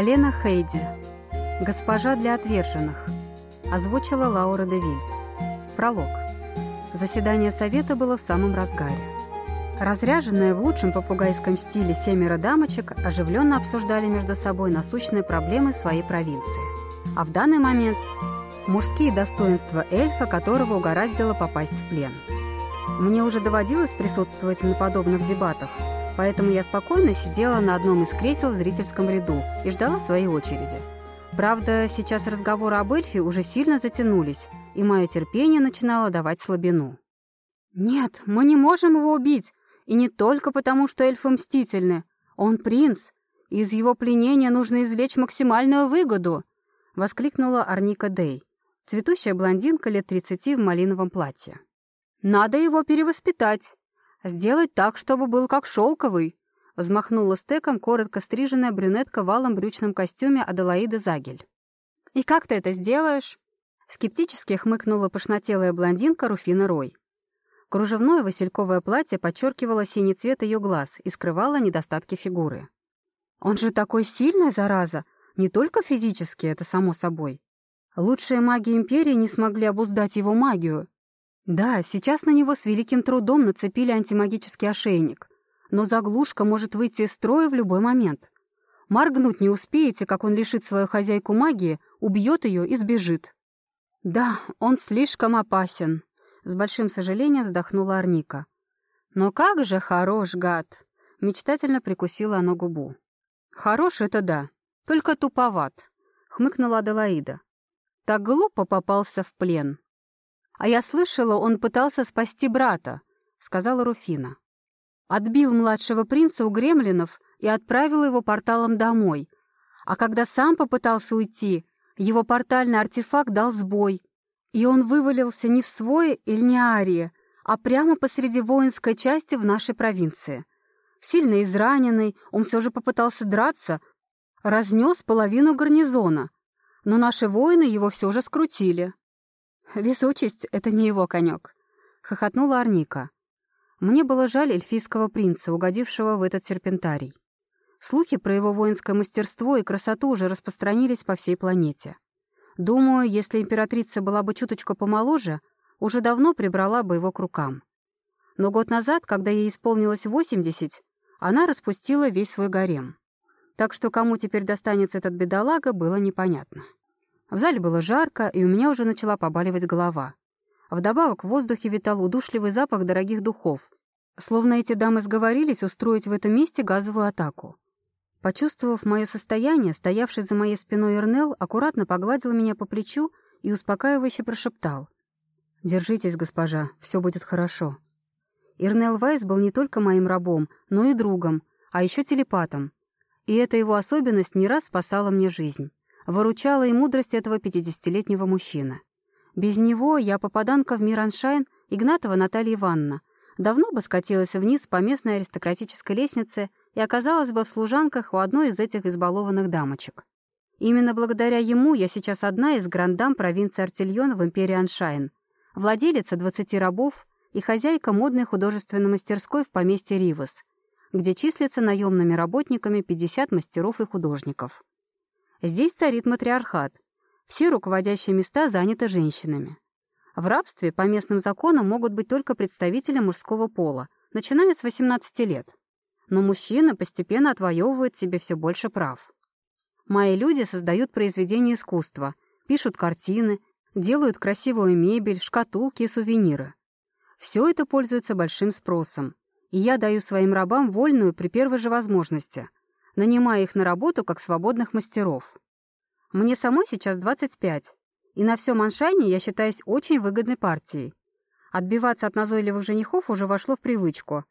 Лена Хейди. Госпожа для отверженных. Озвучила Лаура Девиль. Пролог. Заседание совета было в самом разгаре. Разряженные в лучшем попугайском стиле семеро дамочек оживленно обсуждали между собой насущные проблемы своей провинции. А в данный момент мужские достоинства эльфа, которого угораздило попасть в плен. Мне уже доводилось присутствовать на подобных дебатах, поэтому я спокойно сидела на одном из кресел в зрительском ряду и ждала своей очереди. Правда, сейчас разговоры об эльфе уже сильно затянулись, и мое терпение начинало давать слабину. «Нет, мы не можем его убить, и не только потому, что эльфы мстительны. Он принц, и из его пленения нужно извлечь максимальную выгоду!» — воскликнула Арника Дей, цветущая блондинка лет 30 в малиновом платье. «Надо его перевоспитать, сделать так, чтобы был как шелковый», взмахнула стеком коротко стриженная брюнетка в алом брючном костюме Аделаида Загель. «И как ты это сделаешь?» Скептически хмыкнула пошнотелая блондинка Руфина Рой. Кружевное васильковое платье подчеркивало синий цвет ее глаз и скрывало недостатки фигуры. «Он же такой сильный, зараза! Не только физически, это само собой. Лучшие маги Империи не смогли обуздать его магию. Да, сейчас на него с великим трудом нацепили антимагический ошейник, но заглушка может выйти из строя в любой момент. Моргнуть не успеете, как он лишит свою хозяйку магии, убьет ее и сбежит. «Да, он слишком опасен», — с большим сожалением вздохнула Арника. «Но как же хорош, гад!» — мечтательно прикусила она губу. «Хорош — это да, только туповат», — хмыкнула Аделаида. «Так глупо попался в плен». «А я слышала, он пытался спасти брата», — сказала Руфина. Отбил младшего принца у гремлинов и отправил его порталом домой. А когда сам попытался уйти, его портальный артефакт дал сбой, и он вывалился не в свой Эльниарии, а прямо посреди воинской части в нашей провинции. Сильно израненный, он все же попытался драться, разнес половину гарнизона, но наши воины его все же скрутили. «Везучесть — это не его конек», — хохотнула Арника. Мне было жаль эльфийского принца, угодившего в этот серпентарий. Слухи про его воинское мастерство и красоту уже распространились по всей планете. Думаю, если императрица была бы чуточку помоложе, уже давно прибрала бы его к рукам. Но год назад, когда ей исполнилось 80, она распустила весь свой гарем. Так что кому теперь достанется этот бедолага, было непонятно. В зале было жарко, и у меня уже начала побаливать голова. Вдобавок в воздухе витал удушливый запах дорогих духов. Словно эти дамы сговорились устроить в этом месте газовую атаку. Почувствовав мое состояние, стоявший за моей спиной Эрнел аккуратно погладил меня по плечу и успокаивающе прошептал. «Держитесь, госпожа, все будет хорошо». Ирнел Вайс был не только моим рабом, но и другом, а еще телепатом. И эта его особенность не раз спасала мне жизнь. Выручала и мудрость этого пятидесятилетнего мужчины. Без него я, попаданка в мир Аншайн, Игнатова Наталья Ивановна, давно бы скатилась вниз по местной аристократической лестнице и оказалась бы в служанках у одной из этих избалованных дамочек. Именно благодаря ему я сейчас одна из грандам провинции Артильон в империи Аншайн, владелица 20 рабов и хозяйка модной художественной мастерской в поместье Ривас, где числится наемными работниками 50 мастеров и художников. Здесь царит матриархат — все руководящие места заняты женщинами. В рабстве по местным законам могут быть только представители мужского пола, начиная с 18 лет. Но мужчины постепенно отвоевывают себе все больше прав. Мои люди создают произведения искусства, пишут картины, делают красивую мебель, шкатулки и сувениры. Все это пользуется большим спросом, и я даю своим рабам вольную при первой же возможности, нанимая их на работу как свободных мастеров. Мне самой сейчас 25, и на всем Аншайне я считаюсь очень выгодной партией. Отбиваться от назойливых женихов уже вошло в привычку.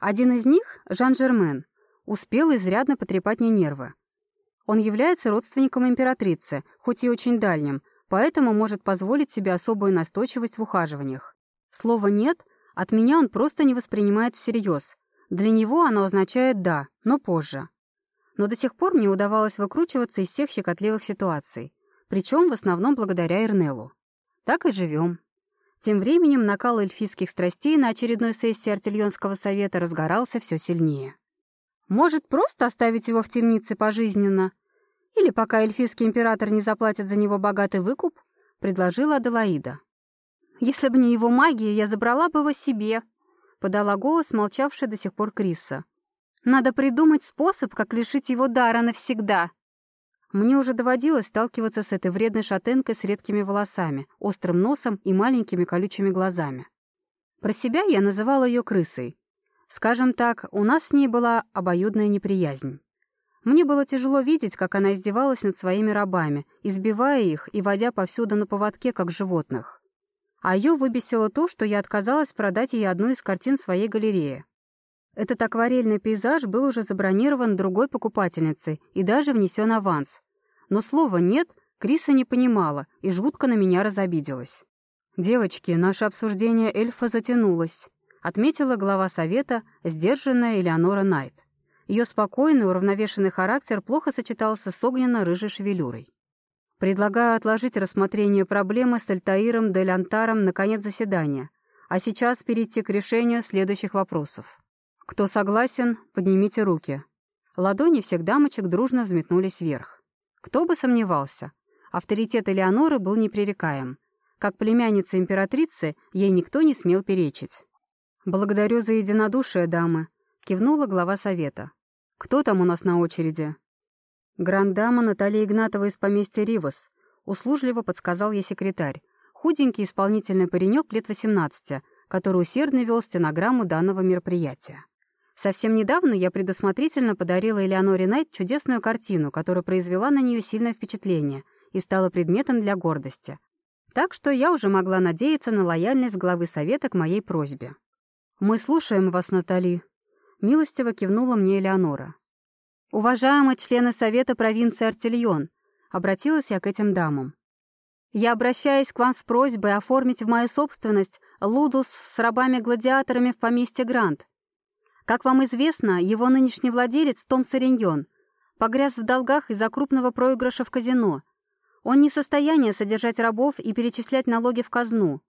Один из них, Жан-Жермен, успел изрядно потрепать мне нервы. Он является родственником императрицы, хоть и очень дальним, поэтому может позволить себе особую настойчивость в ухаживаниях. Слово «нет» от меня он просто не воспринимает всерьез. Для него оно означает «да», но позже но до сих пор мне удавалось выкручиваться из всех щекотливых ситуаций, причем в основном благодаря Эрнелу. Так и живем. Тем временем накал эльфийских страстей на очередной сессии Артильонского совета разгорался все сильнее. «Может, просто оставить его в темнице пожизненно?» Или пока эльфийский император не заплатит за него богатый выкуп, предложила Аделаида. Если бы не его магия, я забрала бы его себе, подала голос молчавшая до сих пор Криса. Надо придумать способ, как лишить его дара навсегда. Мне уже доводилось сталкиваться с этой вредной шатенкой с редкими волосами, острым носом и маленькими колючими глазами. Про себя я называла ее крысой. Скажем так, у нас с ней была обоюдная неприязнь. Мне было тяжело видеть, как она издевалась над своими рабами, избивая их и водя повсюду на поводке, как животных. А ее выбесило то, что я отказалась продать ей одну из картин своей галереи. Этот акварельный пейзаж был уже забронирован другой покупательницей и даже внесен аванс. Но слова «нет» Криса не понимала и жутко на меня разобиделась. «Девочки, наше обсуждение эльфа затянулось», — отметила глава совета, сдержанная Элеонора Найт. Ее спокойный, уравновешенный характер плохо сочетался с огненно-рыжей шевелюрой. «Предлагаю отложить рассмотрение проблемы с Альтаиром де Лянтаром на конец заседания, а сейчас перейти к решению следующих вопросов. Кто согласен, поднимите руки». Ладони всех дамочек дружно взметнулись вверх. Кто бы сомневался. Авторитет Элеоноры был непререкаем. Как племянница императрицы, ей никто не смел перечить. «Благодарю за единодушие, дамы», — кивнула глава совета. «Кто там у нас на очереди?» «Грандама Наталья Игнатова из поместья Ривас», — услужливо подсказал ей секретарь. Худенький исполнительный паренек лет 18, который усердно вел стенограмму данного мероприятия. Совсем недавно я предусмотрительно подарила Элеоноре Найт чудесную картину, которая произвела на нее сильное впечатление и стала предметом для гордости. Так что я уже могла надеяться на лояльность главы совета к моей просьбе. «Мы слушаем вас, Натали», Милостиво кивнула мне Элеонора. «Уважаемые члены Совета провинции Артильон», — обратилась я к этим дамам. «Я обращаюсь к вам с просьбой оформить в мою собственность Лудус с рабами-гладиаторами в поместье Грант. Как вам известно, его нынешний владелец Том Сариньон погряз в долгах из-за крупного проигрыша в казино. Он не в состоянии содержать рабов и перечислять налоги в казну.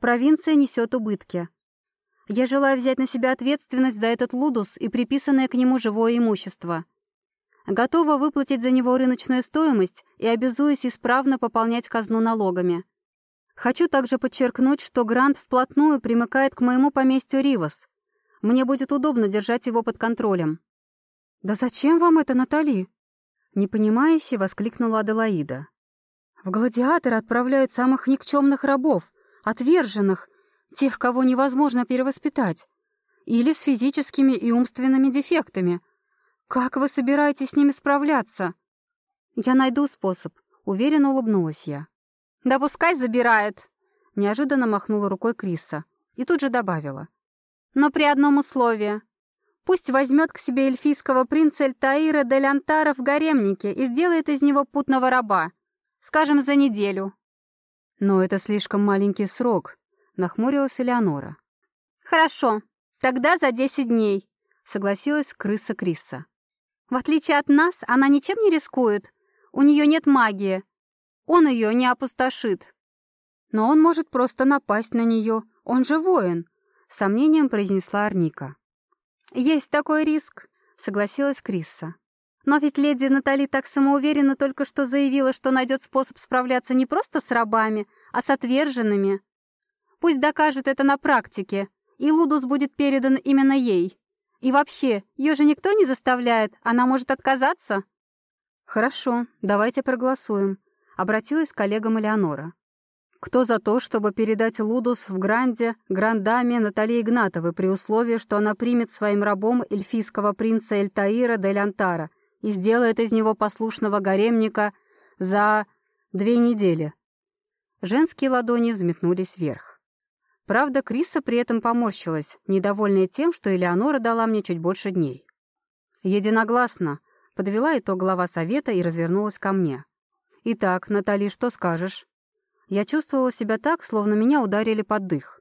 Провинция несет убытки. Я желаю взять на себя ответственность за этот лудус и приписанное к нему живое имущество. Готова выплатить за него рыночную стоимость и обязуюсь исправно пополнять казну налогами. Хочу также подчеркнуть, что грант вплотную примыкает к моему поместью Ривас. Мне будет удобно держать его под контролем. «Да зачем вам это, Натали?» Непонимающе воскликнула Аделаида. «В гладиаторы отправляют самых никчемных рабов, отверженных, Тех, кого невозможно перевоспитать. Или с физическими и умственными дефектами. Как вы собираетесь с ними справляться? Я найду способ, уверенно улыбнулась я. Да пускай забирает. Неожиданно махнула рукой Криса и тут же добавила. Но при одном условии. Пусть возьмет к себе эльфийского принца Эльтаира де Лянтара в гаремнике и сделает из него путного раба. Скажем, за неделю. Но это слишком маленький срок, — нахмурилась Элеонора. «Хорошо, тогда за десять дней», — согласилась крыса Криса. «В отличие от нас, она ничем не рискует. У нее нет магии. Он ее не опустошит. Но он может просто напасть на нее. Он же воин», — с сомнением произнесла Арника. «Есть такой риск», — согласилась Крисса. «Но ведь леди Натали так самоуверенно только что заявила, что найдет способ справляться не просто с рабами, а с отверженными. Пусть докажет это на практике, и Лудус будет передан именно ей. И вообще, ее же никто не заставляет, она может отказаться?» «Хорошо, давайте проголосуем», — обратилась к коллегам Элеонора. «Кто за то, чтобы передать Лудус в Гранде грандаме Наталье Игнатовой при условии, что она примет своим рабом эльфийского принца Эльтаира де Лянтара и сделает из него послушного гаремника за две недели?» Женские ладони взметнулись вверх. Правда, Криса при этом поморщилась, недовольная тем, что Элеонора дала мне чуть больше дней. Единогласно, подвела итог глава совета и развернулась ко мне. «Итак, Натали, что скажешь?» Я чувствовала себя так, словно меня ударили под дых.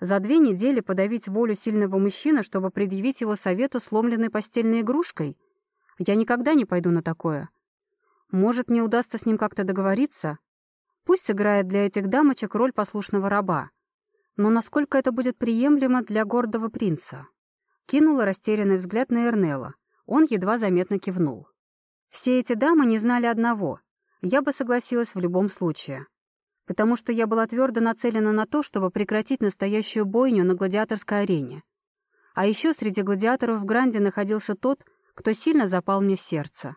За две недели подавить волю сильного мужчины, чтобы предъявить его совету сломленной постельной игрушкой? Я никогда не пойду на такое. Может, мне удастся с ним как-то договориться? Пусть сыграет для этих дамочек роль послушного раба. Но насколько это будет приемлемо для гордого принца? Кинула растерянный взгляд на Эрнела. Он едва заметно кивнул. Все эти дамы не знали одного. Я бы согласилась в любом случае. Потому что я была твердо нацелена на то, чтобы прекратить настоящую бойню на гладиаторской арене. А еще среди гладиаторов в Гранде находился тот, кто сильно запал мне в сердце.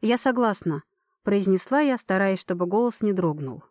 «Я согласна», — произнесла я, стараясь, чтобы голос не дрогнул.